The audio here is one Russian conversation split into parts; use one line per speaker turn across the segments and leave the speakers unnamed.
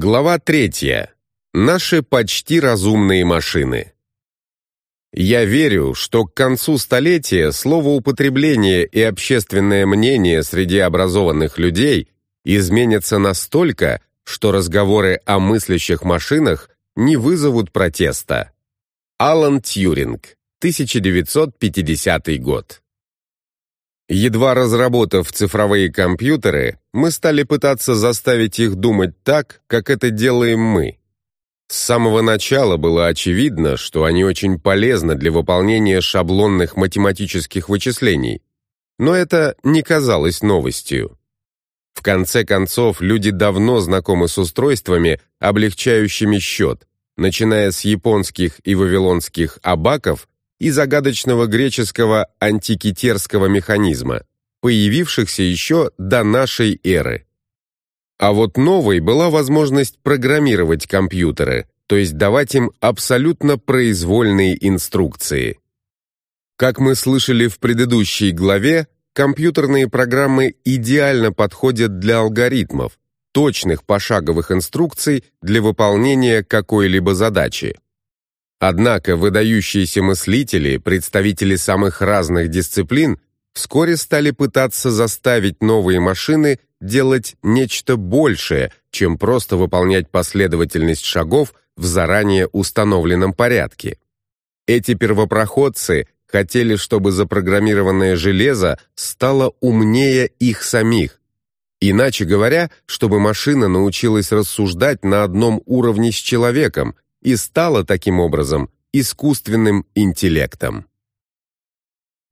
Глава третья. Наши почти разумные машины. Я верю, что к концу столетия словоупотребление и общественное мнение среди образованных людей изменятся настолько, что разговоры о мыслящих машинах не вызовут протеста. Алан Тьюринг, 1950 год. Едва разработав цифровые компьютеры, мы стали пытаться заставить их думать так, как это делаем мы. С самого начала было очевидно, что они очень полезны для выполнения шаблонных математических вычислений, но это не казалось новостью. В конце концов, люди давно знакомы с устройствами, облегчающими счет, начиная с японских и вавилонских абаков и загадочного греческого антикитерского механизма, появившихся еще до нашей эры. А вот новой была возможность программировать компьютеры, то есть давать им абсолютно произвольные инструкции. Как мы слышали в предыдущей главе, компьютерные программы идеально подходят для алгоритмов, точных пошаговых инструкций для выполнения какой-либо задачи. Однако выдающиеся мыслители, представители самых разных дисциплин, вскоре стали пытаться заставить новые машины делать нечто большее, чем просто выполнять последовательность шагов в заранее установленном порядке. Эти первопроходцы хотели, чтобы запрограммированное железо стало умнее их самих. Иначе говоря, чтобы машина научилась рассуждать на одном уровне с человеком – и стала таким образом искусственным интеллектом.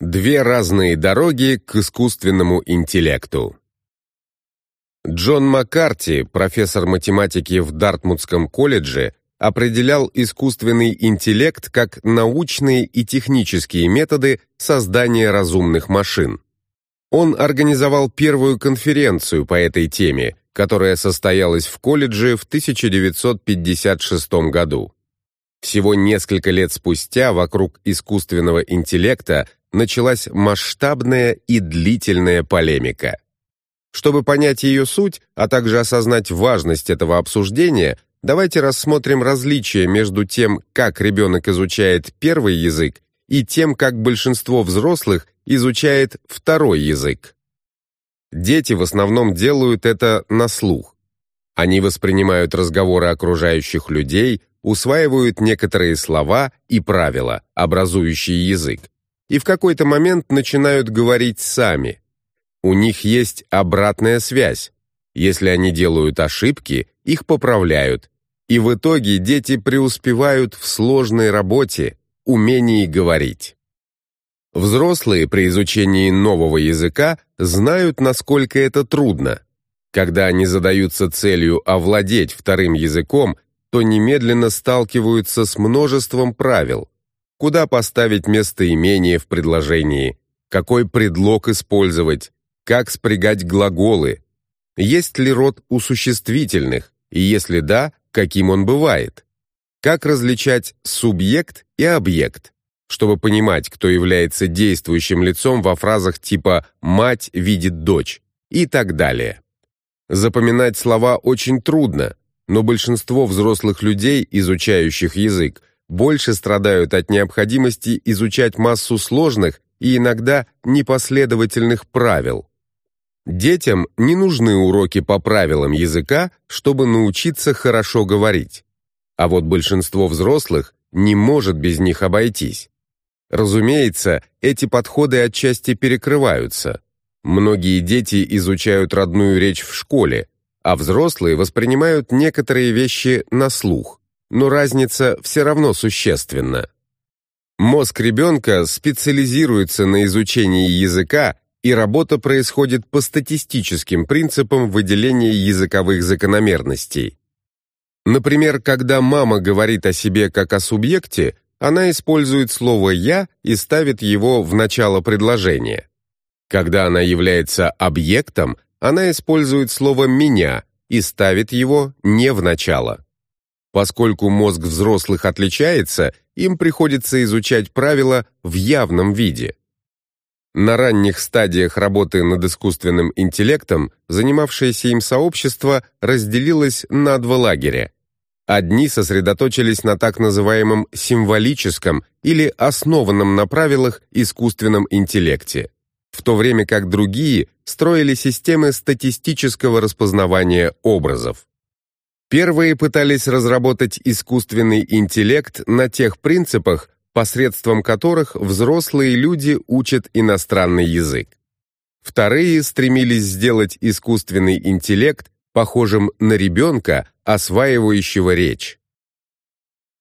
Две разные дороги к искусственному интеллекту. Джон Маккарти, профессор математики в Дартмутском колледже, определял искусственный интеллект как научные и технические методы создания разумных машин. Он организовал первую конференцию по этой теме, которая состоялась в колледже в 1956 году. Всего несколько лет спустя вокруг искусственного интеллекта началась масштабная и длительная полемика. Чтобы понять ее суть, а также осознать важность этого обсуждения, давайте рассмотрим различия между тем, как ребенок изучает первый язык, и тем, как большинство взрослых изучает второй язык. Дети в основном делают это на слух. Они воспринимают разговоры окружающих людей, усваивают некоторые слова и правила, образующие язык, и в какой-то момент начинают говорить сами. У них есть обратная связь. Если они делают ошибки, их поправляют, и в итоге дети преуспевают в сложной работе, умении говорить. Взрослые при изучении нового языка знают, насколько это трудно. Когда они задаются целью овладеть вторым языком, то немедленно сталкиваются с множеством правил. Куда поставить местоимение в предложении, какой предлог использовать, как спрягать глаголы, есть ли род у существительных, и если да, каким он бывает, как различать субъект и объект, чтобы понимать, кто является действующим лицом во фразах типа «мать видит дочь» и так далее. Запоминать слова очень трудно, но большинство взрослых людей, изучающих язык, больше страдают от необходимости изучать массу сложных и иногда непоследовательных правил. Детям не нужны уроки по правилам языка, чтобы научиться хорошо говорить. А вот большинство взрослых не может без них обойтись. Разумеется, эти подходы отчасти перекрываются. Многие дети изучают родную речь в школе, а взрослые воспринимают некоторые вещи на слух, но разница все равно существенна. Мозг ребенка специализируется на изучении языка, и работа происходит по статистическим принципам выделения языковых закономерностей. Например, когда мама говорит о себе как о субъекте, она использует слово «я» и ставит его в начало предложения. Когда она является объектом, она использует слово «меня» и ставит его не в начало. Поскольку мозг взрослых отличается, им приходится изучать правила в явном виде. На ранних стадиях работы над искусственным интеллектом занимавшееся им сообщество разделилось на два лагеря. Одни сосредоточились на так называемом символическом или основанном на правилах искусственном интеллекте, в то время как другие строили системы статистического распознавания образов. Первые пытались разработать искусственный интеллект на тех принципах, посредством которых взрослые люди учат иностранный язык. Вторые стремились сделать искусственный интеллект похожим на ребенка, осваивающего речь.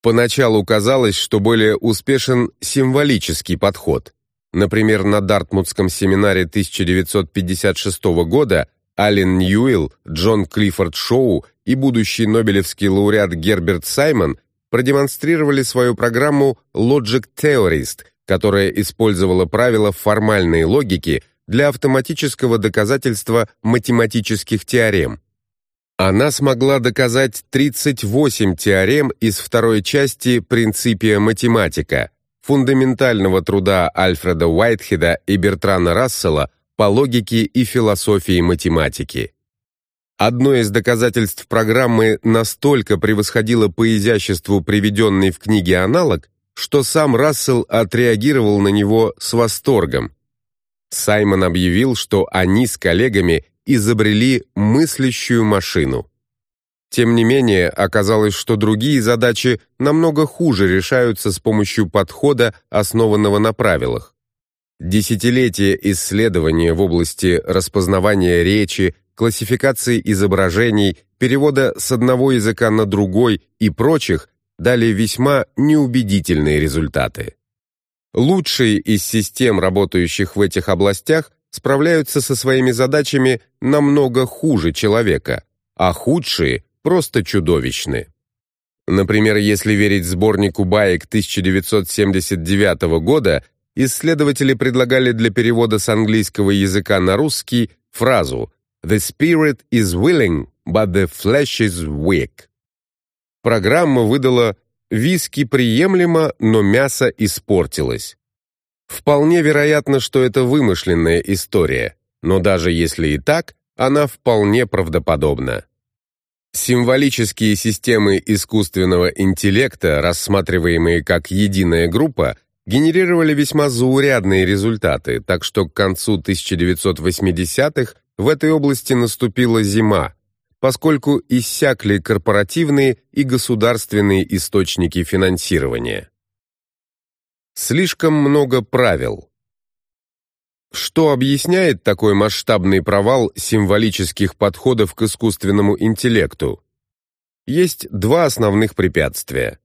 Поначалу казалось, что более успешен символический подход. Например, на Дартмутском семинаре 1956 года Ален Ньюилл, Джон Клиффорд Шоу и будущий нобелевский лауреат Герберт Саймон продемонстрировали свою программу Logic Theorist, которая использовала правила формальной логики для автоматического доказательства математических теорем. Она смогла доказать 38 теорем из второй части «Принципия математика», фундаментального труда Альфреда Уайтхеда и Бертрана Рассела по логике и философии математики. Одно из доказательств программы настолько превосходило по изяществу приведенный в книге аналог, что сам Рассел отреагировал на него с восторгом. Саймон объявил, что они с коллегами изобрели мыслящую машину. Тем не менее, оказалось, что другие задачи намного хуже решаются с помощью подхода, основанного на правилах. Десятилетия исследования в области распознавания речи, классификации изображений, перевода с одного языка на другой и прочих дали весьма неубедительные результаты. Лучшие из систем, работающих в этих областях, справляются со своими задачами намного хуже человека, а худшие просто чудовищны. Например, если верить сборнику баек 1979 года, исследователи предлагали для перевода с английского языка на русский фразу The spirit is willing, but the flesh is weak. Программа выдала «Виски приемлемо, но мясо испортилось». Вполне вероятно, что это вымышленная история, но даже если и так, она вполне правдоподобна. Символические системы искусственного интеллекта, рассматриваемые как единая группа, генерировали весьма заурядные результаты, так что к концу 1980-х в этой области наступила зима, поскольку иссякли корпоративные и государственные источники финансирования. Слишком много правил. Что объясняет такой масштабный провал символических подходов к искусственному интеллекту? Есть два основных препятствия.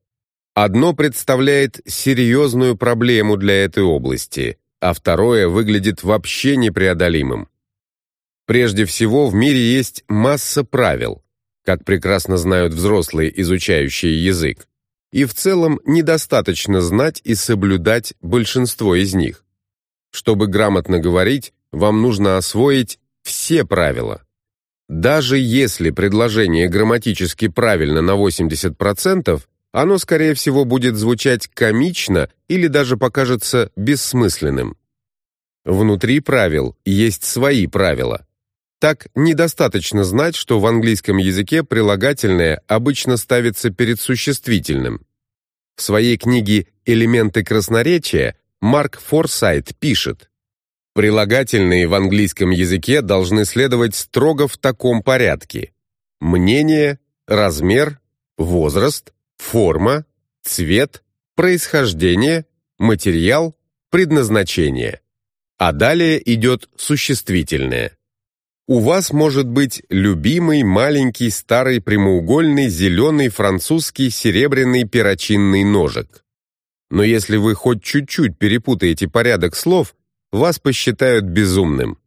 Одно представляет серьезную проблему для этой области, а второе выглядит вообще непреодолимым. Прежде всего, в мире есть масса правил, как прекрасно знают взрослые, изучающие язык, и в целом недостаточно знать и соблюдать большинство из них. Чтобы грамотно говорить, вам нужно освоить все правила. Даже если предложение грамматически правильно на 80%, оно, скорее всего, будет звучать комично или даже покажется бессмысленным. Внутри правил есть свои правила. Так, недостаточно знать, что в английском языке прилагательное обычно ставится перед существительным. В своей книге «Элементы красноречия» Марк Форсайт пишет, Прилагательные в английском языке должны следовать строго в таком порядке. Мнение, размер, возраст, форма, цвет, происхождение, материал, предназначение. А далее идет существительное. У вас может быть любимый маленький старый прямоугольный зеленый французский серебряный перочинный ножик. Но если вы хоть чуть-чуть перепутаете порядок слов, вас посчитают безумным.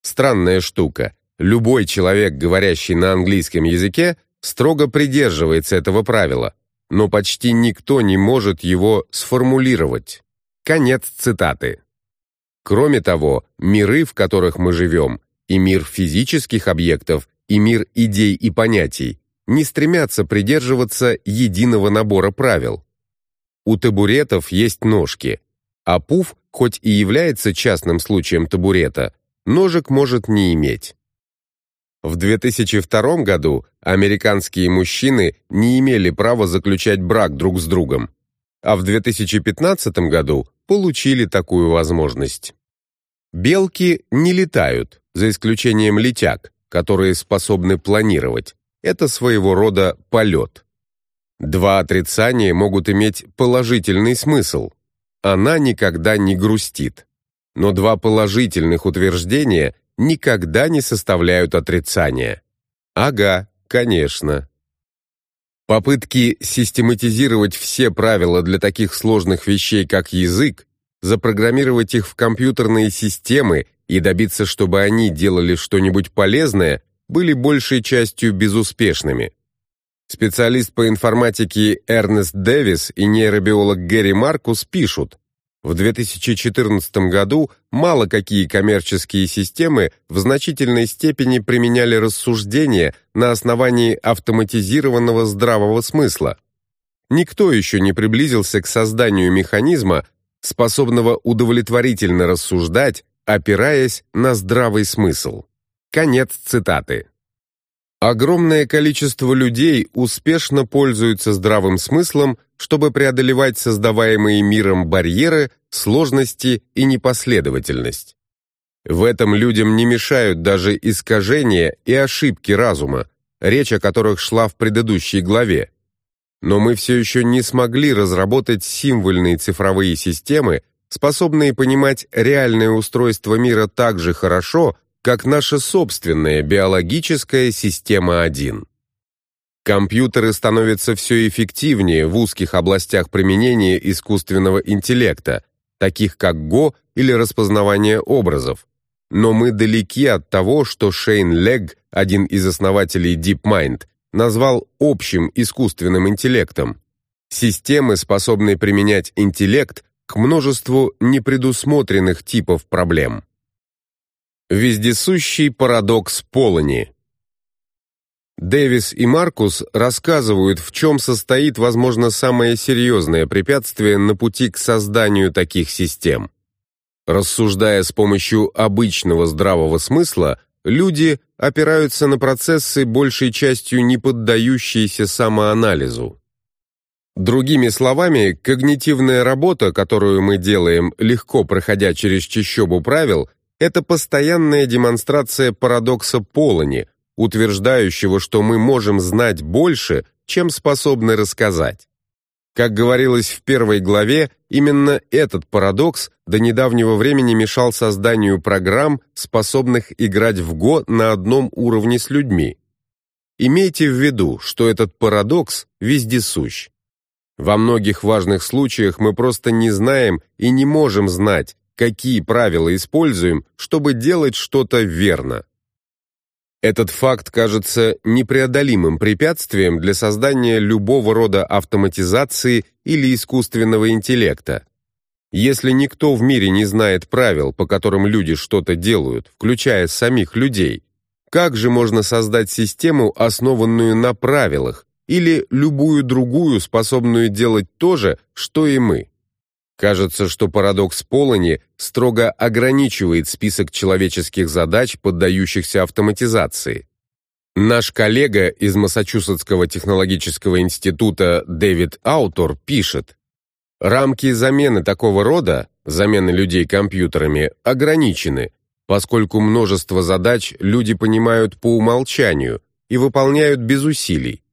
Странная штука. Любой человек, говорящий на английском языке, строго придерживается этого правила, но почти никто не может его сформулировать. Конец цитаты. Кроме того, миры, в которых мы живем, и мир физических объектов, и мир идей и понятий не стремятся придерживаться единого набора правил. У табуретов есть ножки, а пуф хоть и является частным случаем табурета, ножек может не иметь. В 2002 году американские мужчины не имели права заключать брак друг с другом, а в 2015 году получили такую возможность. Белки не летают, за исключением летяг, которые способны планировать. Это своего рода полет. Два отрицания могут иметь положительный смысл. Она никогда не грустит. Но два положительных утверждения никогда не составляют отрицания. Ага, конечно. Попытки систематизировать все правила для таких сложных вещей, как язык, запрограммировать их в компьютерные системы и добиться, чтобы они делали что-нибудь полезное, были большей частью безуспешными. Специалист по информатике Эрнест Дэвис и нейробиолог Гэри Маркус пишут, в 2014 году мало какие коммерческие системы в значительной степени применяли рассуждения на основании автоматизированного здравого смысла. Никто еще не приблизился к созданию механизма, способного удовлетворительно рассуждать, опираясь на здравый смысл. Конец цитаты. Огромное количество людей успешно пользуются здравым смыслом, чтобы преодолевать создаваемые миром барьеры, сложности и непоследовательность. В этом людям не мешают даже искажения и ошибки разума, речь о которых шла в предыдущей главе. Но мы все еще не смогли разработать символьные цифровые системы, способные понимать реальное устройство мира так же хорошо, как наша собственная биологическая система 1. Компьютеры становятся все эффективнее в узких областях применения искусственного интеллекта, таких как Go или распознавание образов. Но мы далеки от того, что Шейн Легг, один из основателей DeepMind, назвал общим искусственным интеллектом. Системы, способные применять интеллект к множеству непредусмотренных типов проблем. Вездесущий парадокс Полони. Дэвис и Маркус рассказывают, в чем состоит, возможно, самое серьезное препятствие на пути к созданию таких систем. Рассуждая с помощью обычного здравого смысла, люди опираются на процессы, большей частью не поддающиеся самоанализу. Другими словами, когнитивная работа, которую мы делаем, легко проходя через чащобу правил – это постоянная демонстрация парадокса Полони, утверждающего, что мы можем знать больше, чем способны рассказать. Как говорилось в первой главе, именно этот парадокс до недавнего времени мешал созданию программ, способных играть в Го на одном уровне с людьми. Имейте в виду, что этот парадокс вездесущ. Во многих важных случаях мы просто не знаем и не можем знать, какие правила используем, чтобы делать что-то верно. Этот факт кажется непреодолимым препятствием для создания любого рода автоматизации или искусственного интеллекта. Если никто в мире не знает правил, по которым люди что-то делают, включая самих людей, как же можно создать систему, основанную на правилах, или любую другую, способную делать то же, что и мы? Кажется, что парадокс Полони строго ограничивает список человеческих задач, поддающихся автоматизации. Наш коллега из Массачусетского технологического института Дэвид Аутор пишет, «Рамки замены такого рода, замены людей компьютерами, ограничены, поскольку множество задач люди понимают по умолчанию и выполняют без усилий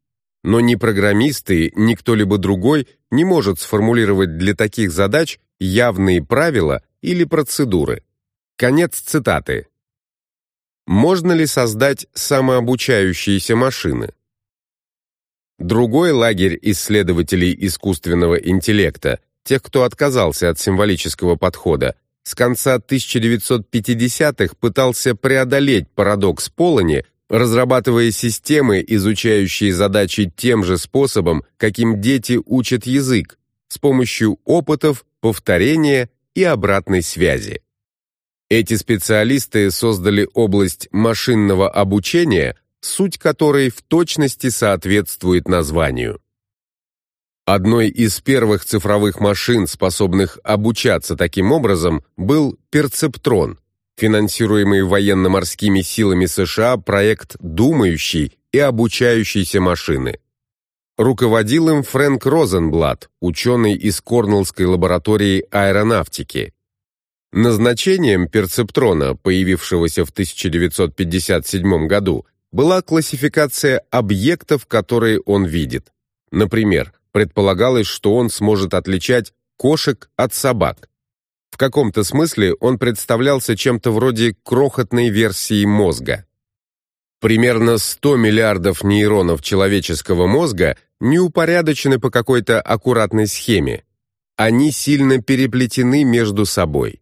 но ни программисты, ни кто-либо другой не может сформулировать для таких задач явные правила или процедуры. Конец цитаты. Можно ли создать самообучающиеся машины? Другой лагерь исследователей искусственного интеллекта, тех, кто отказался от символического подхода, с конца 1950-х пытался преодолеть парадокс Полони разрабатывая системы, изучающие задачи тем же способом, каким дети учат язык, с помощью опытов, повторения и обратной связи. Эти специалисты создали область машинного обучения, суть которой в точности соответствует названию. Одной из первых цифровых машин, способных обучаться таким образом, был перцептрон, финансируемый военно-морскими силами США проект думающей и обучающейся машины. Руководил им Фрэнк Розенблат, ученый из Корнеллской лаборатории аэронавтики. Назначением перцептрона, появившегося в 1957 году, была классификация объектов, которые он видит. Например, предполагалось, что он сможет отличать кошек от собак. В каком-то смысле он представлялся чем-то вроде крохотной версии мозга. Примерно 100 миллиардов нейронов человеческого мозга не упорядочены по какой-то аккуратной схеме. Они сильно переплетены между собой.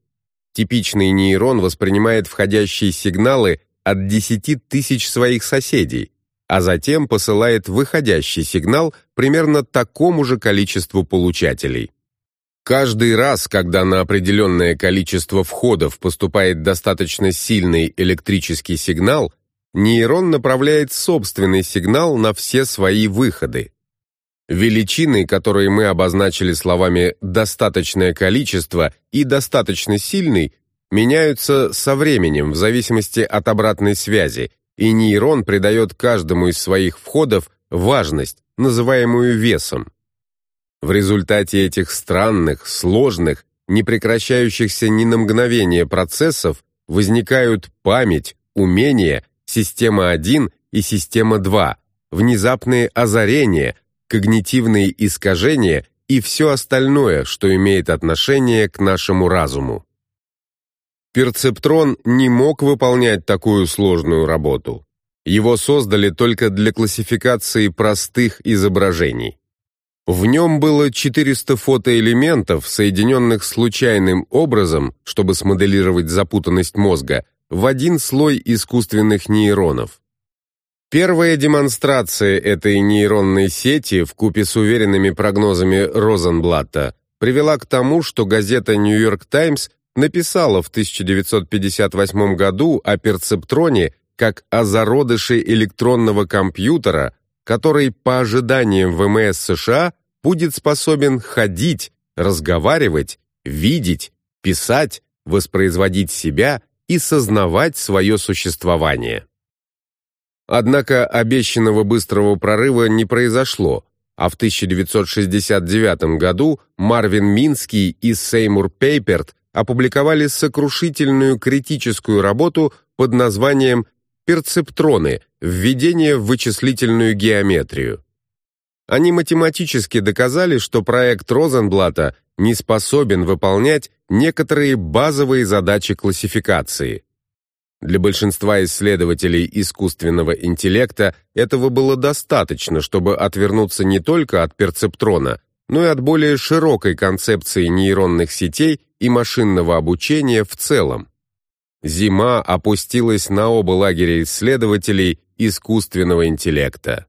Типичный нейрон воспринимает входящие сигналы от 10 тысяч своих соседей, а затем посылает выходящий сигнал примерно такому же количеству получателей. Каждый раз, когда на определенное количество входов поступает достаточно сильный электрический сигнал, нейрон направляет собственный сигнал на все свои выходы. Величины, которые мы обозначили словами «достаточное количество» и «достаточно сильный», меняются со временем в зависимости от обратной связи, и нейрон придает каждому из своих входов важность, называемую весом. В результате этих странных, сложных, не прекращающихся ни на мгновение процессов возникают память, умение, система 1 и система 2, внезапные озарения, когнитивные искажения и все остальное, что имеет отношение к нашему разуму. Перцептрон не мог выполнять такую сложную работу. Его создали только для классификации простых изображений. В нем было 400 фотоэлементов, соединенных случайным образом, чтобы смоделировать запутанность мозга, в один слой искусственных нейронов. Первая демонстрация этой нейронной сети в купе с уверенными прогнозами Розенблатта привела к тому, что газета «Нью-Йорк Таймс» написала в 1958 году о перцептроне как о зародыше электронного компьютера, который, по ожиданиям ВМС США, будет способен ходить, разговаривать, видеть, писать, воспроизводить себя и сознавать свое существование. Однако обещанного быстрого прорыва не произошло, а в 1969 году Марвин Минский и Сеймур Пейперт опубликовали сокрушительную критическую работу под названием «Перцептроны. Введение в вычислительную геометрию». Они математически доказали, что проект Розенблата не способен выполнять некоторые базовые задачи классификации. Для большинства исследователей искусственного интеллекта этого было достаточно, чтобы отвернуться не только от перцептрона, но и от более широкой концепции нейронных сетей и машинного обучения в целом. Зима опустилась на оба лагеря исследователей искусственного интеллекта.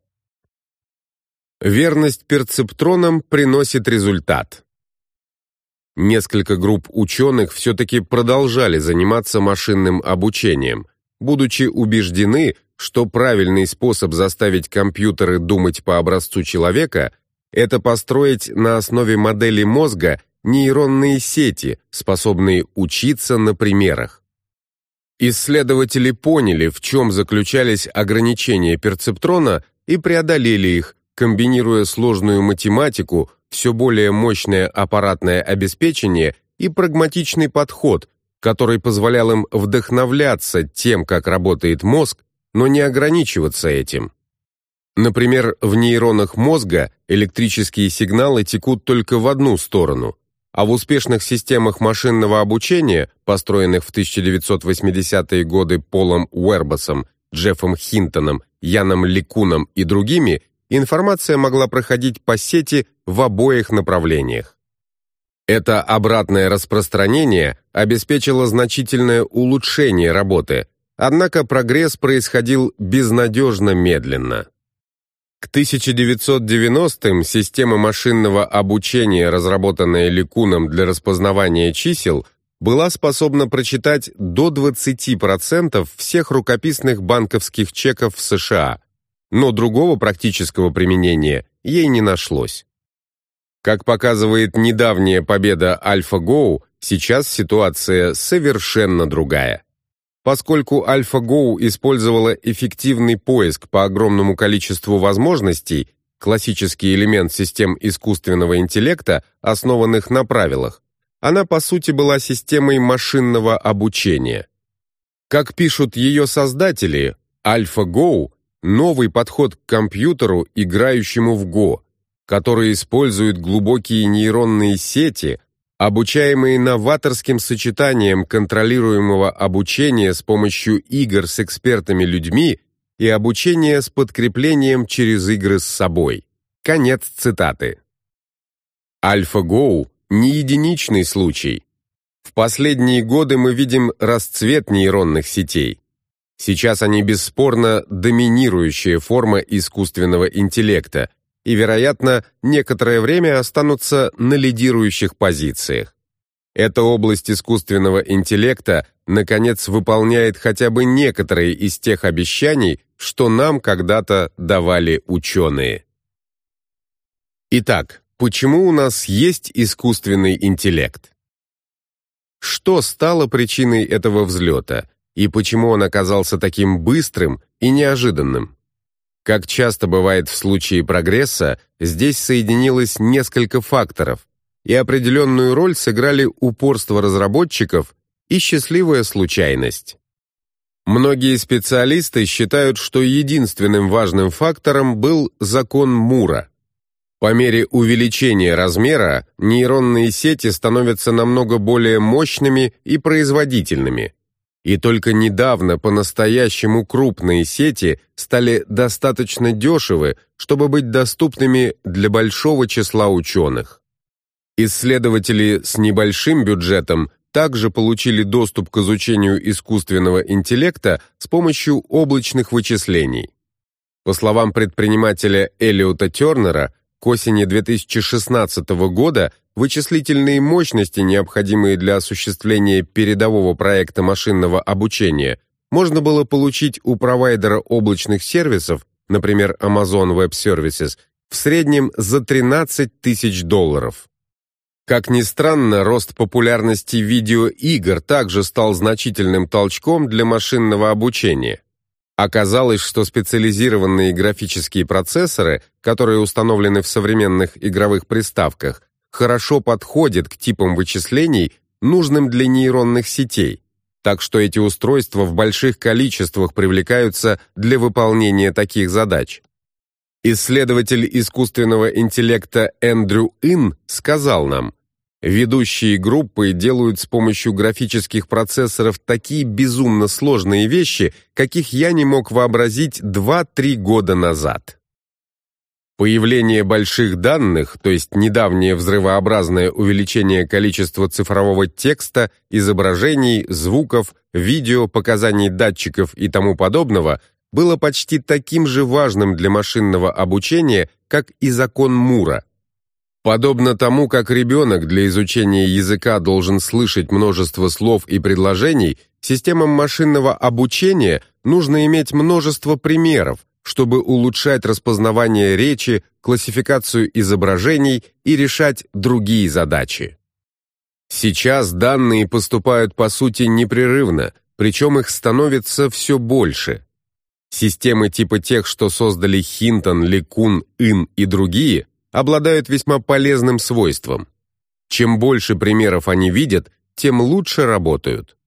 Верность перцептронам приносит результат. Несколько групп ученых все-таки продолжали заниматься машинным обучением, будучи убеждены, что правильный способ заставить компьютеры думать по образцу человека – это построить на основе модели мозга нейронные сети, способные учиться на примерах. Исследователи поняли, в чем заключались ограничения перцептрона и преодолели их, комбинируя сложную математику, все более мощное аппаратное обеспечение и прагматичный подход, который позволял им вдохновляться тем, как работает мозг, но не ограничиваться этим. Например, в нейронах мозга электрические сигналы текут только в одну сторону, а в успешных системах машинного обучения, построенных в 1980-е годы Полом Уэрбасом, Джеффом Хинтоном, Яном Ликуном и другими, информация могла проходить по сети в обоих направлениях. Это обратное распространение обеспечило значительное улучшение работы, однако прогресс происходил безнадежно медленно. К 1990-м система машинного обучения, разработанная Ликуном для распознавания чисел, была способна прочитать до 20% всех рукописных банковских чеков в США, но другого практического применения ей не нашлось. Как показывает недавняя победа AlphaGo, сейчас ситуация совершенно другая. Поскольку AlphaGo использовала эффективный поиск по огромному количеству возможностей, классический элемент систем искусственного интеллекта, основанных на правилах, она по сути была системой машинного обучения. Как пишут ее создатели, AlphaGo — новый подход к компьютеру, играющему в Go, который использует глубокие нейронные сети, обучаемые новаторским сочетанием контролируемого обучения с помощью игр с экспертами-людьми и обучения с подкреплением через игры с собой. Конец цитаты. AlphaGo — не единичный случай. В последние годы мы видим расцвет нейронных сетей. Сейчас они бесспорно доминирующая форма искусственного интеллекта и, вероятно, некоторое время останутся на лидирующих позициях. Эта область искусственного интеллекта, наконец, выполняет хотя бы некоторые из тех обещаний, что нам когда-то давали ученые. Итак, почему у нас есть искусственный интеллект? Что стало причиной этого взлета, и почему он оказался таким быстрым и неожиданным? Как часто бывает в случае прогресса, здесь соединилось несколько факторов, и определенную роль сыграли упорство разработчиков и счастливая случайность. Многие специалисты считают, что единственным важным фактором был закон Мура. По мере увеличения размера нейронные сети становятся намного более мощными и производительными. И только недавно по-настоящему крупные сети стали достаточно дешевы, чтобы быть доступными для большого числа ученых. Исследователи с небольшим бюджетом также получили доступ к изучению искусственного интеллекта с помощью облачных вычислений. По словам предпринимателя Элиота Тернера, к осени 2016 года вычислительные мощности, необходимые для осуществления передового проекта машинного обучения, можно было получить у провайдера облачных сервисов, например, Amazon Web Services, в среднем за 13 тысяч долларов. Как ни странно, рост популярности видеоигр также стал значительным толчком для машинного обучения. Оказалось, что специализированные графические процессоры, которые установлены в современных игровых приставках, хорошо подходят к типам вычислений, нужным для нейронных сетей, так что эти устройства в больших количествах привлекаются для выполнения таких задач. Исследователь искусственного интеллекта Эндрю Ин сказал нам, Ведущие группы делают с помощью графических процессоров такие безумно сложные вещи, каких я не мог вообразить 2-3 года назад. Появление больших данных, то есть недавнее взрывообразное увеличение количества цифрового текста, изображений, звуков, видео, показаний датчиков и тому подобного, было почти таким же важным для машинного обучения, как и закон Мура – Подобно тому, как ребенок для изучения языка должен слышать множество слов и предложений, системам машинного обучения нужно иметь множество примеров, чтобы улучшать распознавание речи, классификацию изображений и решать другие задачи. Сейчас данные поступают по сути непрерывно, причем их становится все больше. Системы типа тех, что создали Хинтон, Лекун, Ин и другие – обладают весьма полезным свойством. Чем больше примеров они видят, тем лучше работают.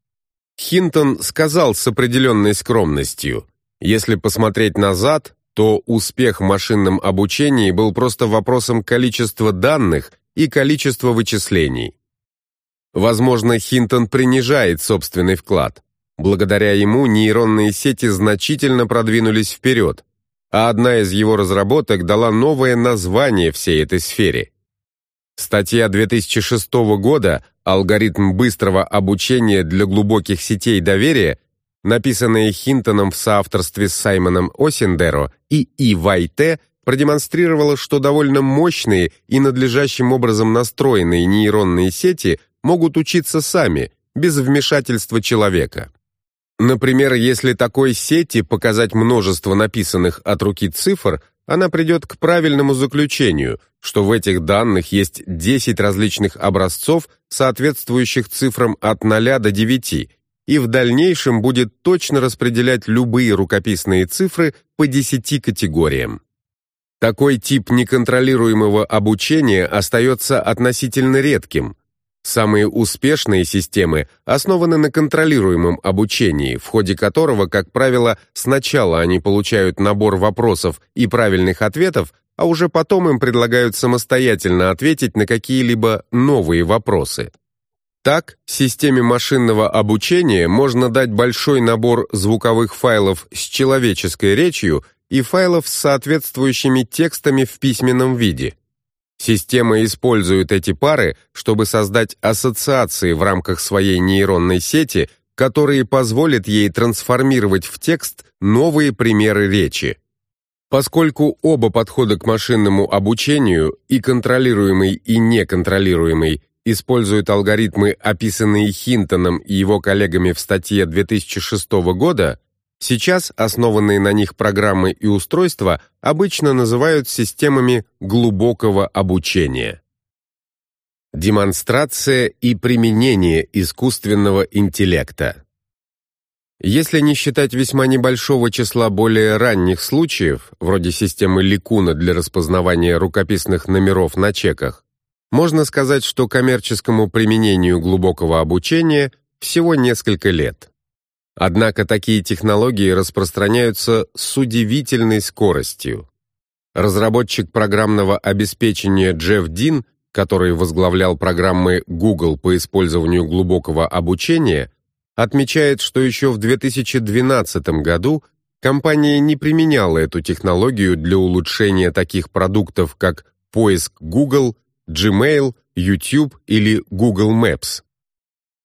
Хинтон сказал с определенной скромностью, если посмотреть назад, то успех в машинном обучении был просто вопросом количества данных и количества вычислений. Возможно, Хинтон принижает собственный вклад. Благодаря ему нейронные сети значительно продвинулись вперед, а одна из его разработок дала новое название всей этой сфере. Статья 2006 года «Алгоритм быстрого обучения для глубоких сетей доверия», написанная Хинтоном в соавторстве с Саймоном Осендеро и И. Вайте, продемонстрировала, что довольно мощные и надлежащим образом настроенные нейронные сети могут учиться сами, без вмешательства человека. Например, если такой сети показать множество написанных от руки цифр, она придет к правильному заключению, что в этих данных есть 10 различных образцов, соответствующих цифрам от 0 до 9, и в дальнейшем будет точно распределять любые рукописные цифры по 10 категориям. Такой тип неконтролируемого обучения остается относительно редким. Самые успешные системы основаны на контролируемом обучении, в ходе которого, как правило, сначала они получают набор вопросов и правильных ответов, а уже потом им предлагают самостоятельно ответить на какие-либо новые вопросы. Так, системе машинного обучения можно дать большой набор звуковых файлов с человеческой речью и файлов с соответствующими текстами в письменном виде. Система использует эти пары, чтобы создать ассоциации в рамках своей нейронной сети, которые позволят ей трансформировать в текст новые примеры речи. Поскольку оба подхода к машинному обучению, и контролируемый, и неконтролируемый, используют алгоритмы, описанные Хинтоном и его коллегами в статье 2006 года, сейчас основанные на них программы и устройства обычно называют системами глубокого обучения. Демонстрация и применение искусственного интеллекта если не считать весьма небольшого числа более ранних случаев, вроде системы Ликуна для распознавания рукописных номеров на чеках, можно сказать, что коммерческому применению глубокого обучения всего несколько лет. Однако такие технологии распространяются с удивительной скоростью. Разработчик программного обеспечения Джефф Дин, который возглавлял программы Google по использованию глубокого обучения, отмечает, что еще в 2012 году компания не применяла эту технологию для улучшения таких продуктов, как поиск Google – Gmail, YouTube или Google Maps.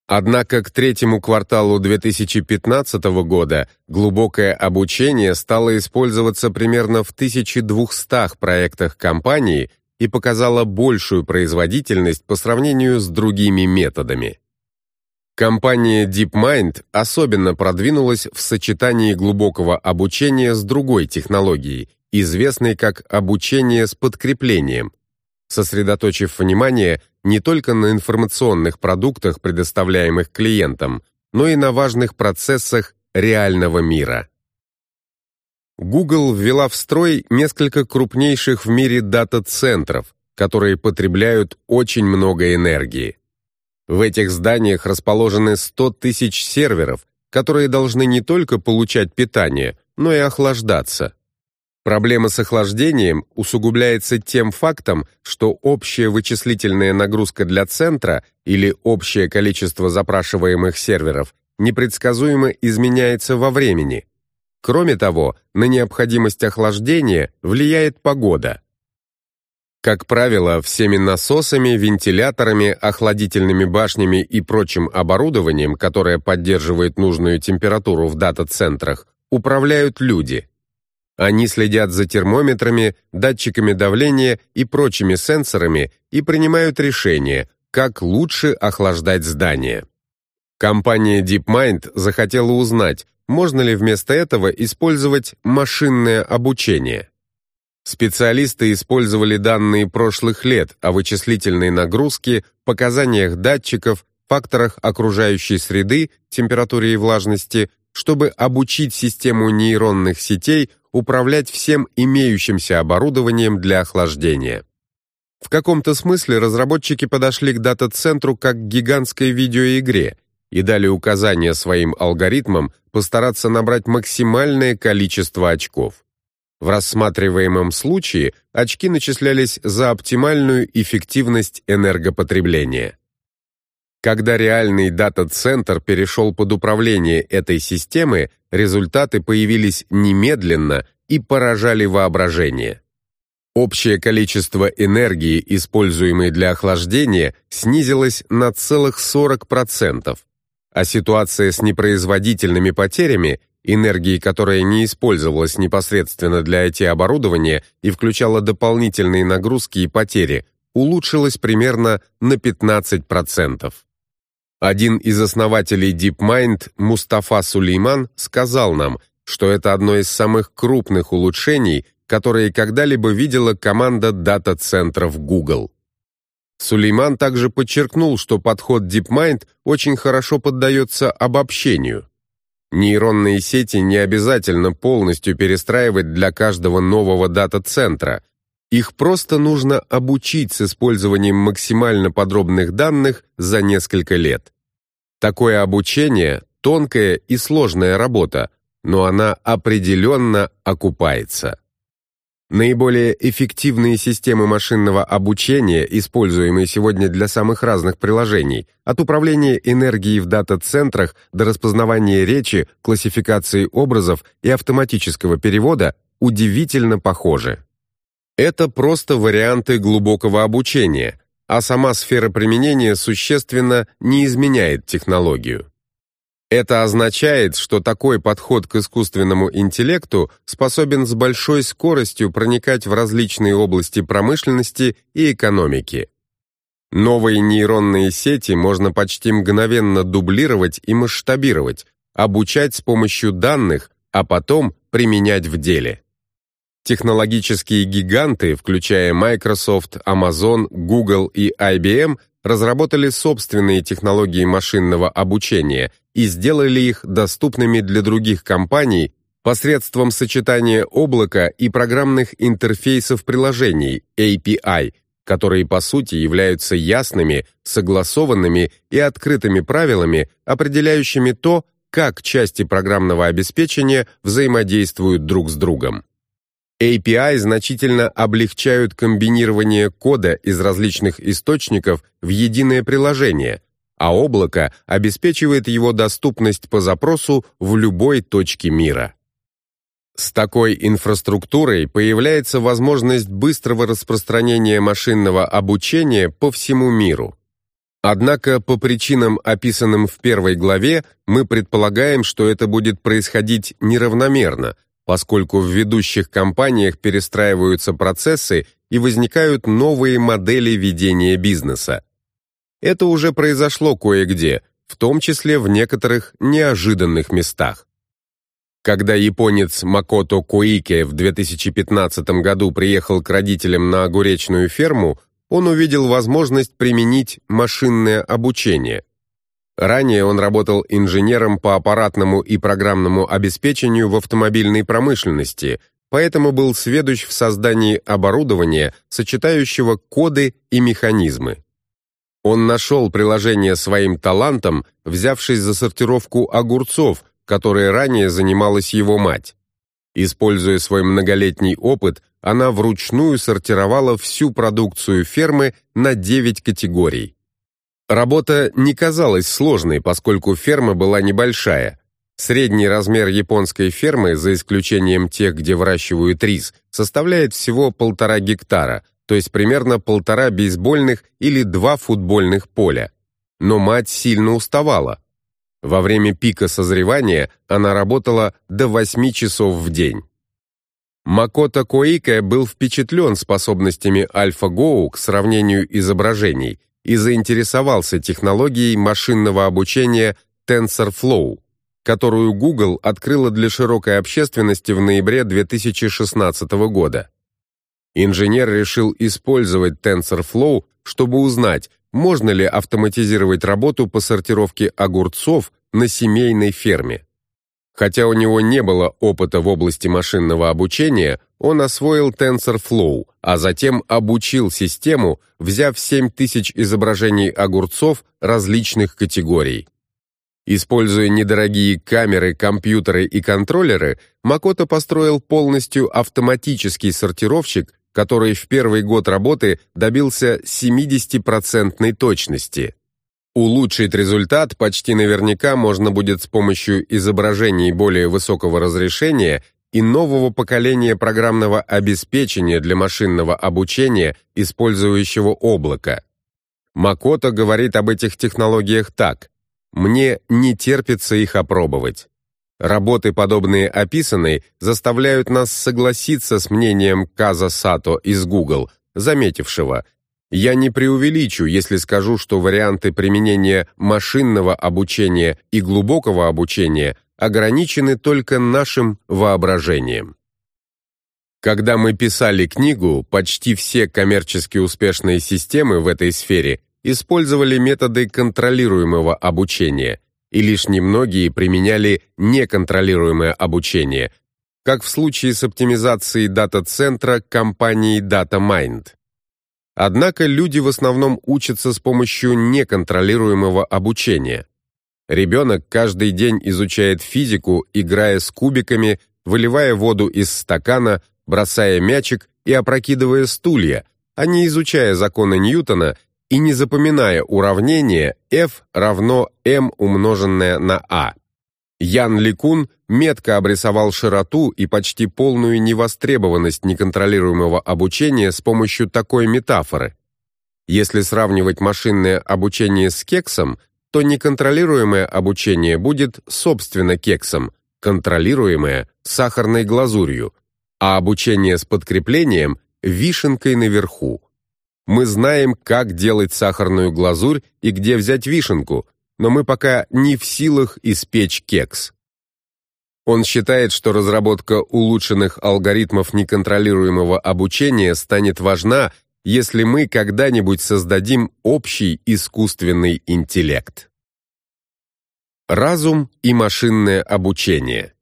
Однако к третьему кварталу 2015 года глубокое обучение стало использоваться примерно в 1200 проектах компании и показало большую производительность по сравнению с другими методами. Компания DeepMind особенно продвинулась в сочетании глубокого обучения с другой технологией, известной как обучение с подкреплением – сосредоточив внимание не только на информационных продуктах, предоставляемых клиентам, но и на важных процессах реального мира. Google ввела в строй несколько крупнейших в мире дата-центров, которые потребляют очень много энергии. В этих зданиях расположены 100 тысяч серверов, которые должны не только получать питание, но и охлаждаться. Проблема с охлаждением усугубляется тем фактом, что общая вычислительная нагрузка для центра или общее количество запрашиваемых серверов непредсказуемо изменяется во времени. Кроме того, на необходимость охлаждения влияет погода. Как правило, всеми насосами, вентиляторами, охладительными башнями и прочим оборудованием, которое поддерживает нужную температуру в дата-центрах, управляют люди – они следят за термометрами, датчиками давления и прочими сенсорами и принимают решение, как лучше охлаждать здание. Компания DeepMind захотела узнать, можно ли вместо этого использовать машинное обучение. Специалисты использовали данные прошлых лет о вычислительной нагрузке, показаниях датчиков, факторах окружающей среды, температуре и влажности, чтобы обучить систему нейронных сетей управлять всем имеющимся оборудованием для охлаждения. В каком-то смысле разработчики подошли к дата-центру как к гигантской видеоигре и дали указания своим алгоритмам постараться набрать максимальное количество очков. В рассматриваемом случае очки начислялись за оптимальную эффективность энергопотребления. Когда реальный дата-центр перешел под управление этой системы, результаты появились немедленно и поражали воображение. Общее количество энергии, используемой для охлаждения, снизилось на целых 40%, а ситуация с непроизводительными потерями, энергии, которая не использовалась непосредственно для IT-оборудования и включала дополнительные нагрузки и потери, улучшилась примерно на 15%. Один из основателей DeepMind, Мустафа Сулейман, сказал нам, что это одно из самых крупных улучшений, которые когда-либо видела команда дата-центров Google. Сулейман также подчеркнул, что подход DeepMind очень хорошо поддается обобщению. Нейронные сети не обязательно полностью перестраивать для каждого нового дата-центра. Их просто нужно обучить с использованием максимально подробных данных за несколько лет. Такое обучение – тонкая и сложная работа, но она определенно окупается. Наиболее эффективные системы машинного обучения, используемые сегодня для самых разных приложений, от управления энергией в дата-центрах до распознавания речи, классификации образов и автоматического перевода, удивительно похожи. Это просто варианты глубокого обучения, а сама сфера применения существенно не изменяет технологию. Это означает, что такой подход к искусственному интеллекту способен с большой скоростью проникать в различные области промышленности и экономики. Новые нейронные сети можно почти мгновенно дублировать и масштабировать, обучать с помощью данных, а потом применять в деле. Технологические гиганты, включая Microsoft, Amazon, Google и IBM, разработали собственные технологии машинного обучения и сделали их доступными для других компаний посредством сочетания облака и программных интерфейсов приложений API, которые по сути являются ясными, согласованными и открытыми правилами, определяющими то, как части программного обеспечения взаимодействуют друг с другом. API значительно облегчают комбинирование кода из различных источников в единое приложение, а облако обеспечивает его доступность по запросу в любой точке мира. С такой инфраструктурой появляется возможность быстрого распространения машинного обучения по всему миру. Однако по причинам, описанным в первой главе, мы предполагаем, что это будет происходить неравномерно, поскольку в ведущих компаниях перестраиваются процессы и возникают новые модели ведения бизнеса. Это уже произошло кое-где, в том числе в некоторых неожиданных местах. Когда японец Макото Коике в 2015 году приехал к родителям на огуречную ферму, он увидел возможность применить машинное обучение – Ранее он работал инженером по аппаратному и программному обеспечению в автомобильной промышленности, поэтому был сведущ в создании оборудования, сочетающего коды и механизмы. Он нашел приложение своим талантам, взявшись за сортировку огурцов, которой ранее занималась его мать. Используя свой многолетний опыт, она вручную сортировала всю продукцию фермы на 9 категорий. Работа не казалась сложной, поскольку ферма была небольшая. Средний размер японской фермы, за исключением тех, где выращивают рис, составляет всего полтора гектара, то есть примерно полтора бейсбольных или два футбольных поля. Но мать сильно уставала. Во время пика созревания она работала до 8 часов в день. Макото Коика был впечатлен способностями AlphaGo к сравнению изображений и заинтересовался технологией машинного обучения TensorFlow, которую Google открыла для широкой общественности в ноябре 2016 года. Инженер решил использовать TensorFlow, чтобы узнать, можно ли автоматизировать работу по сортировке огурцов на семейной ферме. Хотя у него не было опыта в области машинного обучения, он освоил TensorFlow, а затем обучил систему, взяв 7000 изображений огурцов различных категорий. Используя недорогие камеры, компьютеры и контроллеры, Макото построил полностью автоматический сортировщик, который в первый год работы добился 70% точности. Улучшить результат почти наверняка можно будет с помощью изображений более высокого разрешения и нового поколения программного обеспечения для машинного обучения, использующего облако. Макото говорит об этих технологиях так: "Мне не терпится их опробовать". Работы, подобные описанной, заставляют нас согласиться с мнением Каза Сато из Google, заметившего, я не преувеличу, если скажу, что варианты применения машинного обучения и глубокого обучения ограничены только нашим воображением. Когда мы писали книгу, почти все коммерчески успешные системы в этой сфере использовали методы контролируемого обучения, и лишь немногие применяли неконтролируемое обучение, как в случае с оптимизацией дата-центра компании DataMind. Однако люди в основном учатся с помощью неконтролируемого обучения. Ребенок каждый день изучает физику, играя с кубиками, выливая воду из стакана, бросая мячик и опрокидывая стулья, а не изучая законы Ньютона и не запоминая уравнение f равно m умноженное на a. Ян Ликун метко обрисовал широту и почти полную невостребованность неконтролируемого обучения с помощью такой метафоры. Если сравнивать машинное обучение с кексом, то неконтролируемое обучение будет собственно кексом, контролируемое – сахарной глазурью, а обучение с подкреплением – вишенкой наверху. Мы знаем, как делать сахарную глазурь и где взять вишенку, но мы пока не в силах испечь кекс. Он считает, что разработка улучшенных алгоритмов неконтролируемого обучения станет важна, если мы когда-нибудь создадим общий искусственный интеллект. Разум и машинное обучение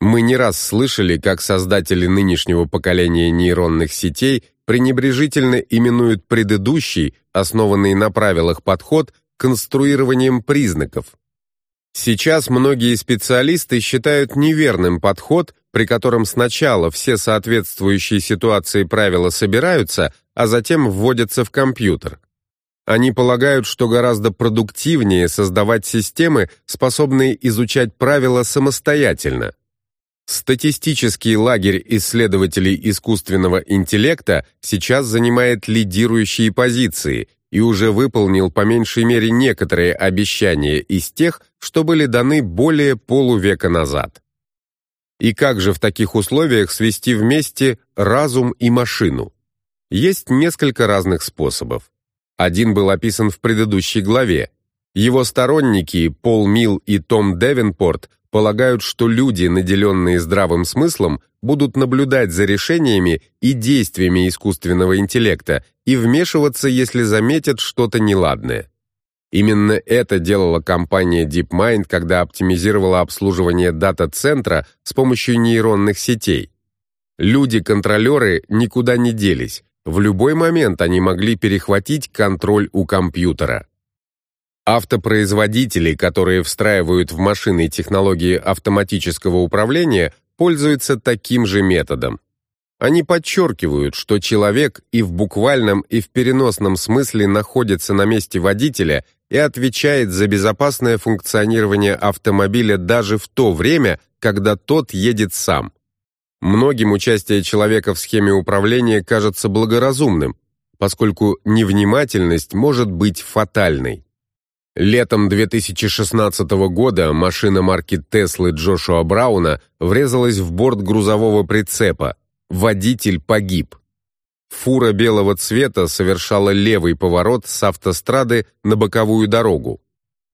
Мы не раз слышали, как создатели нынешнего поколения нейронных сетей пренебрежительно именуют предыдущий, основанный на правилах подход, конструированием признаков. Сейчас многие специалисты считают неверным подход, при котором сначала все соответствующие ситуации правила собираются, а затем вводятся в компьютер. Они полагают, что гораздо продуктивнее создавать системы, способные изучать правила самостоятельно. Статистический лагерь исследователей искусственного интеллекта сейчас занимает лидирующие позиции и уже выполнил по меньшей мере некоторые обещания из тех, что были даны более полувека назад. И как же в таких условиях свести вместе разум и машину? Есть несколько разных способов. Один был описан в предыдущей главе. Его сторонники Пол Милл и Том Девенпорт полагают, что люди, наделенные здравым смыслом, будут наблюдать за решениями и действиями искусственного интеллекта и вмешиваться, если заметят что-то неладное. Именно это делала компания DeepMind, когда оптимизировала обслуживание дата-центра с помощью нейронных сетей. Люди-контролеры никуда не делись, в любой момент они могли перехватить контроль у компьютера. Автопроизводители, которые встраивают в машины технологии автоматического управления, пользуются таким же методом. Они подчеркивают, что человек и в буквальном, и в переносном смысле находится на месте водителя и отвечает за безопасное функционирование автомобиля даже в то время, когда тот едет сам. Многим участие человека в схеме управления кажется благоразумным, поскольку невнимательность может быть фатальной. Летом 2016 года машина марки Теслы Джошуа Брауна врезалась в борт грузового прицепа. Водитель погиб. Фура белого цвета совершала левый поворот с автострады на боковую дорогу.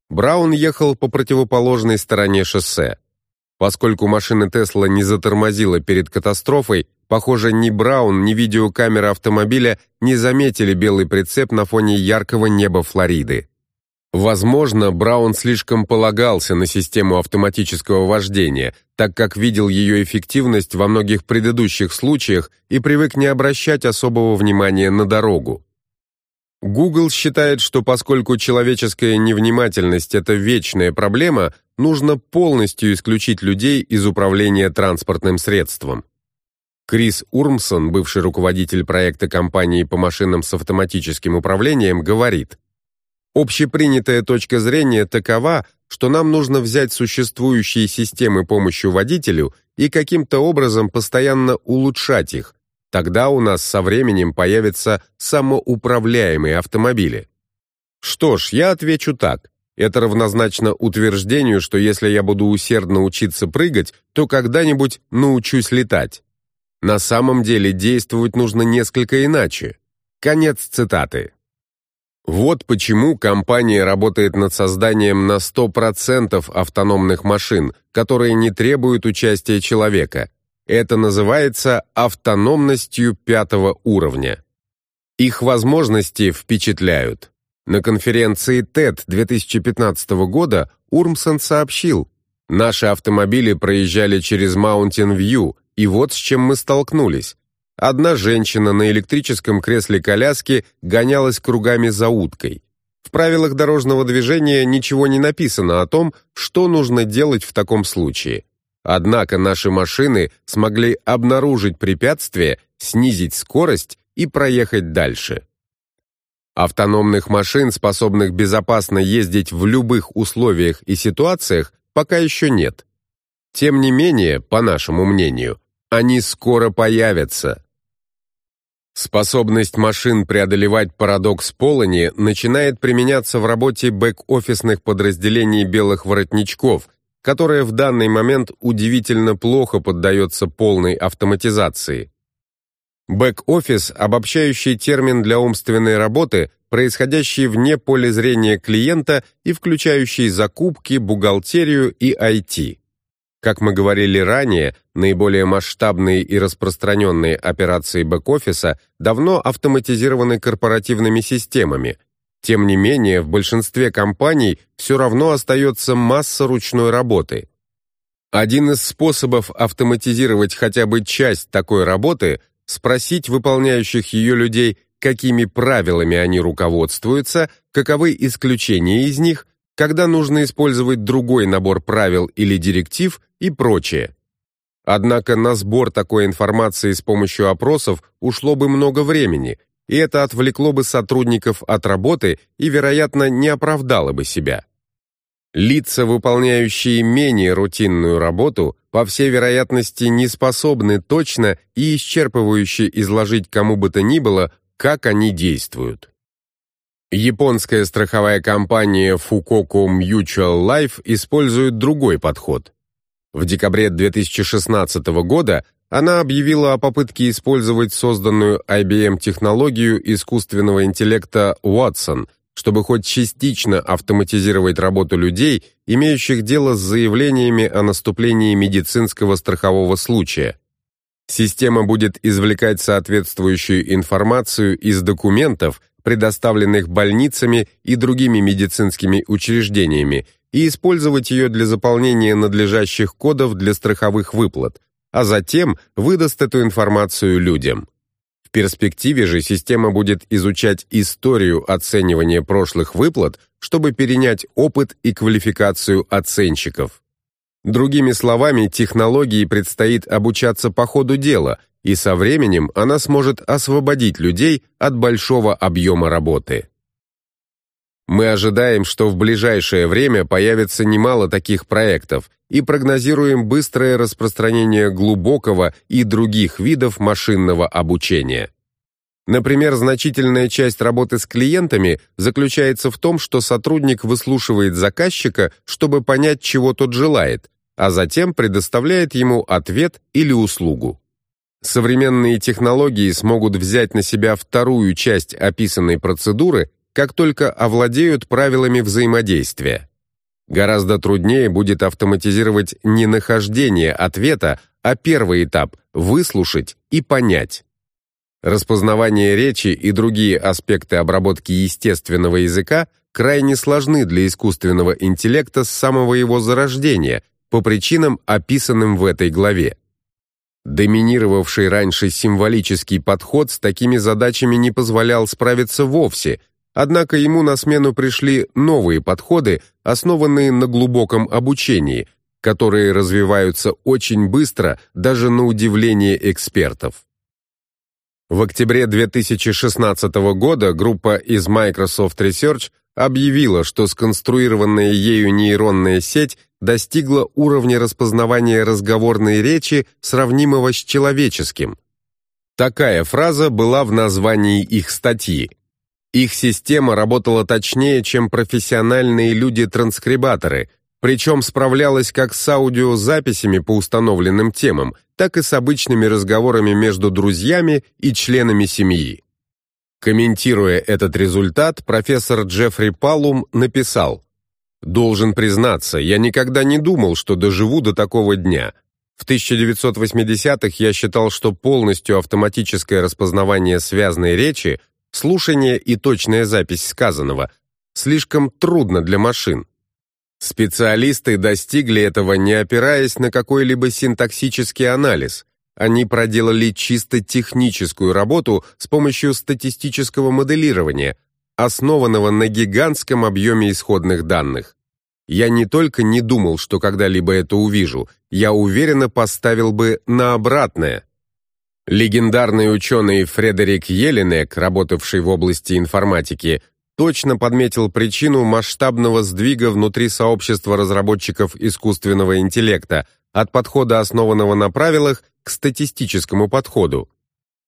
Браун ехал по противоположной стороне шоссе. Поскольку машина Тесла не затормозила перед катастрофой, похоже, ни Браун, ни видеокамера автомобиля не заметили белый прицеп на фоне яркого неба Флориды. Возможно, Браун слишком полагался на систему автоматического вождения, так как видел ее эффективность во многих предыдущих случаях и привык не обращать особого внимания на дорогу. Google считает, что поскольку человеческая невнимательность – это вечная проблема, нужно полностью исключить людей из управления транспортным средством. Крис Урмсон, бывший руководитель проекта компании по машинам с автоматическим управлением, говорит – Общепринятая точка зрения такова, что нам нужно взять существующие системы помощи водителю и каким-то образом постоянно улучшать их. Тогда у нас со временем появятся самоуправляемые автомобили. Что ж, я отвечу так. Это равнозначно утверждению, что если я буду усердно учиться прыгать, то когда-нибудь научусь летать. На самом деле действовать нужно несколько иначе. Конец цитаты. Вот почему компания работает над созданием на 100% автономных машин, которые не требуют участия человека. Это называется автономностью пятого уровня. Их возможности впечатляют. На конференции TED 2015 года Урмсон сообщил, «Наши автомобили проезжали через Mountain View, и вот с чем мы столкнулись. Одна женщина на электрическом кресле коляски гонялась кругами за уткой. В правилах дорожного движения ничего не написано о том, что нужно делать в таком случае. Однако наши машины смогли обнаружить препятствие, снизить скорость и проехать дальше. Автономных машин, способных безопасно ездить в любых условиях и ситуациях, пока еще нет. Тем не менее, по нашему мнению, они скоро появятся. Способность машин преодолевать парадокс Полони начинает применяться в работе бэк-офисных подразделений белых воротничков, которая в данный момент удивительно плохо поддается полной автоматизации. Бэк-офис – обобщающий термин для умственной работы, происходящий вне поля зрения клиента и включающий закупки, бухгалтерию и IT. Как мы говорили ранее, наиболее масштабные и распространенные операции бэк-офиса давно автоматизированы корпоративными системами. Тем не менее, в большинстве компаний все равно остается масса ручной работы. Один из способов автоматизировать хотя бы часть такой работы спросить выполняющих ее людей, какими правилами они руководствуются, каковы исключения из них, когда нужно использовать другой набор правил или директив и прочее. Однако на сбор такой информации с помощью опросов ушло бы много времени, и это отвлекло бы сотрудников от работы и, вероятно, не оправдало бы себя. Лица, выполняющие менее рутинную работу, по всей вероятности не способны точно и исчерпывающе изложить кому бы то ни было, как они действуют. Японская страховая компания Fukoku Mutual Life использует другой подход. В декабре 2016 года она объявила о попытке использовать созданную IBM технологию искусственного интеллекта Watson чтобы хоть частично автоматизировать работу людей, имеющих дело с заявлениями о наступлении медицинского страхового случая. Система будет извлекать соответствующую информацию из документов, предоставленных больницами и другими медицинскими учреждениями, и использовать ее для заполнения надлежащих кодов для страховых выплат, а затем выдаст эту информацию людям. В перспективе же система будет изучать историю оценивания прошлых выплат, чтобы перенять опыт и квалификацию оценщиков. Другими словами, технологии предстоит обучаться по ходу дела, и со временем она сможет освободить людей от большого объема работы. Мы ожидаем, что в ближайшее время появится немало таких проектов и прогнозируем быстрое распространение глубокого и других видов машинного обучения. Например, значительная часть работы с клиентами заключается в том, что сотрудник выслушивает заказчика, чтобы понять, чего тот желает, а затем предоставляет ему ответ или услугу. Современные технологии смогут взять на себя вторую часть описанной процедуры как только овладеют правилами взаимодействия. Гораздо труднее будет автоматизировать не нахождение ответа, а первый этап – выслушать и понять. Распознавание речи и другие аспекты обработки естественного языка крайне сложны для искусственного интеллекта с самого его зарождения по причинам, описанным в этой главе. Доминировавший раньше символический подход с такими задачами не позволял справиться вовсе, Однако ему на смену пришли новые подходы, основанные на глубоком обучении, которые развиваются очень быстро, даже на удивление экспертов. В октябре 2016 года группа из Microsoft Research объявила, что сконструированная ею нейронная сеть достигла уровня распознавания разговорной речи, сравнимого с человеческим. Такая фраза была в названии их статьи. Их система работала точнее, чем профессиональные люди-транскрибаторы, причем справлялась как с аудиозаписями по установленным темам, так и с обычными разговорами между друзьями и членами семьи. Комментируя этот результат, профессор Джеффри Палум написал «Должен признаться, я никогда не думал, что доживу до такого дня. В 1980-х я считал, что полностью автоматическое распознавание связной речи, слушание и точная запись сказанного слишком трудно для машин. Специалисты достигли этого, не опираясь на какой-либо синтаксический анализ. Они проделали чисто техническую работу с помощью статистического моделирования, основанного на гигантском объеме исходных данных. Я не только не думал, что когда-либо это увижу, я уверенно поставил бы на обратное. Легендарный ученый Фредерик Еленек, работавший в области информатики, точно подметил причину масштабного сдвига внутри сообщества разработчиков искусственного интеллекта от подхода, основанного на правилах, к статистическому подходу.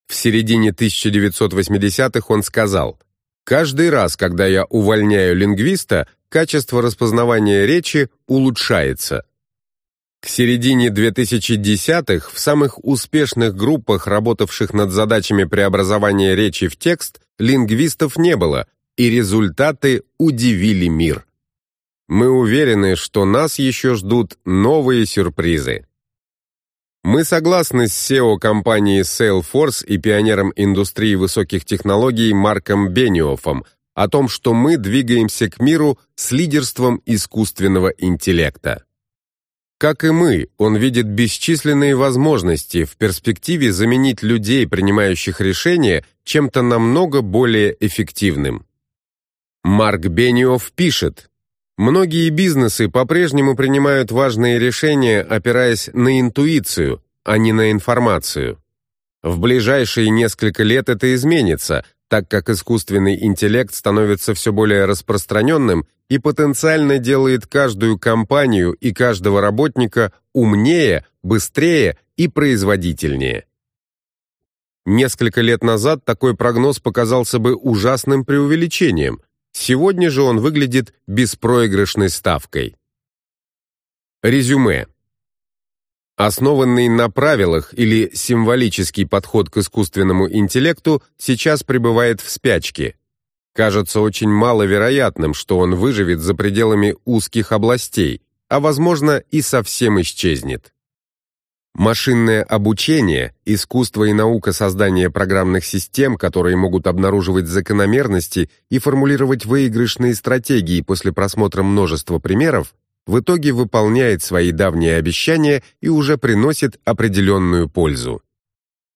В середине 1980-х он сказал, «Каждый раз, когда я увольняю лингвиста, качество распознавания речи улучшается». К середине 2010-х в самых успешных группах, работавших над задачами преобразования речи в текст, лингвистов не было – и результаты удивили мир. Мы уверены, что нас еще ждут новые сюрпризы. Мы согласны с SEO компании Salesforce и пионером индустрии высоких технологий Марком Бениофом о том, что мы двигаемся к миру с лидерством искусственного интеллекта. Как и мы, он видит бесчисленные возможности в перспективе заменить людей, принимающих решения, чем-то намного более эффективным. Марк Бениоф пишет, «Многие бизнесы по-прежнему принимают важные решения, опираясь на интуицию, а не на информацию. В ближайшие несколько лет это изменится, так как искусственный интеллект становится все более распространенным и потенциально делает каждую компанию и каждого работника умнее, быстрее и производительнее. Несколько лет назад такой прогноз показался бы ужасным преувеличением, Сегодня же он выглядит беспроигрышной ставкой. Резюме. Основанный на правилах или символический подход к искусственному интеллекту сейчас пребывает в спячке. Кажется очень маловероятным, что он выживет за пределами узких областей, а возможно и совсем исчезнет. Машинное обучение, искусство и наука создания программных систем, которые могут обнаруживать закономерности и формулировать выигрышные стратегии после просмотра множества примеров, в итоге выполняет свои давние обещания и уже приносит определенную пользу.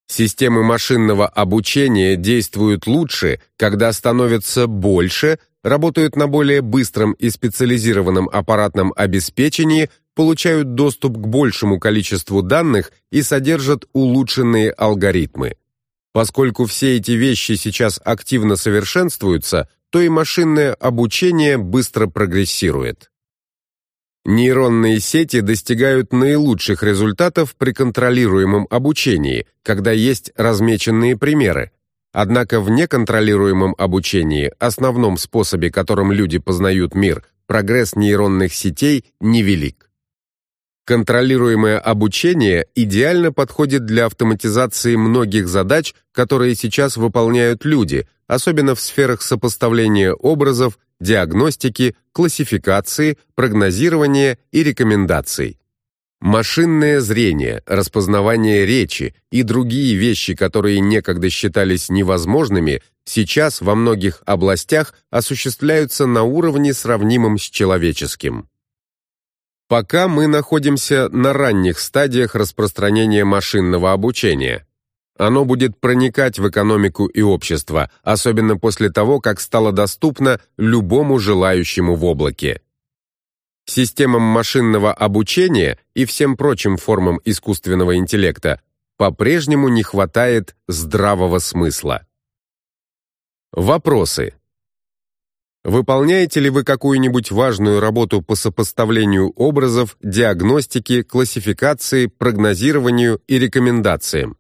Системы машинного обучения действуют лучше, когда становятся больше, работают на более быстром и специализированном аппаратном обеспечении, получают доступ к большему количеству данных и содержат улучшенные алгоритмы. Поскольку все эти вещи сейчас активно совершенствуются, то и машинное обучение быстро прогрессирует. Нейронные сети достигают наилучших результатов при контролируемом обучении, когда есть размеченные примеры. Однако в неконтролируемом обучении, основном способе, которым люди познают мир, прогресс нейронных сетей невелик. Контролируемое обучение идеально подходит для автоматизации многих задач, которые сейчас выполняют люди, особенно в сферах сопоставления образов, диагностики, классификации, прогнозирования и рекомендаций. Машинное зрение, распознавание речи и другие вещи, которые некогда считались невозможными, сейчас во многих областях осуществляются на уровне, сравнимом с человеческим. Пока мы находимся на ранних стадиях распространения машинного обучения. Оно будет проникать в экономику и общество, особенно после того, как стало доступно любому желающему в облаке. Системам машинного обучения и всем прочим формам искусственного интеллекта по-прежнему не хватает здравого смысла. Вопросы. Выполняете ли вы какую-нибудь важную работу по сопоставлению образов, диагностике, классификации, прогнозированию и рекомендациям?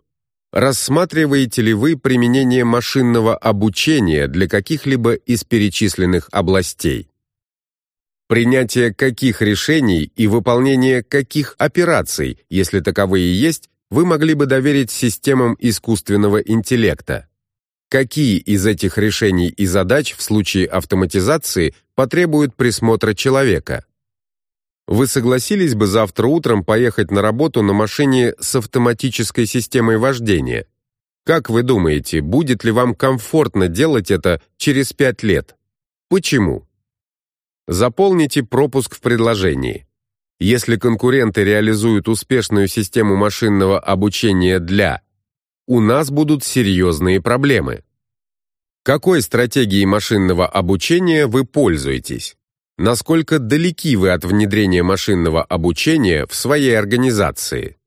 Рассматриваете ли вы применение машинного обучения для каких-либо из перечисленных областей? Принятие каких решений и выполнение каких операций, если таковые есть, вы могли бы доверить системам искусственного интеллекта? Какие из этих решений и задач в случае автоматизации потребуют присмотра человека? Вы согласились бы завтра утром поехать на работу на машине с автоматической системой вождения? Как вы думаете, будет ли вам комфортно делать это через пять лет? Почему? Заполните пропуск в предложении. Если конкуренты реализуют успешную систему машинного обучения для «У нас будут серьезные проблемы». Какой стратегией машинного обучения вы пользуетесь? Насколько далеки вы от внедрения машинного обучения в своей организации?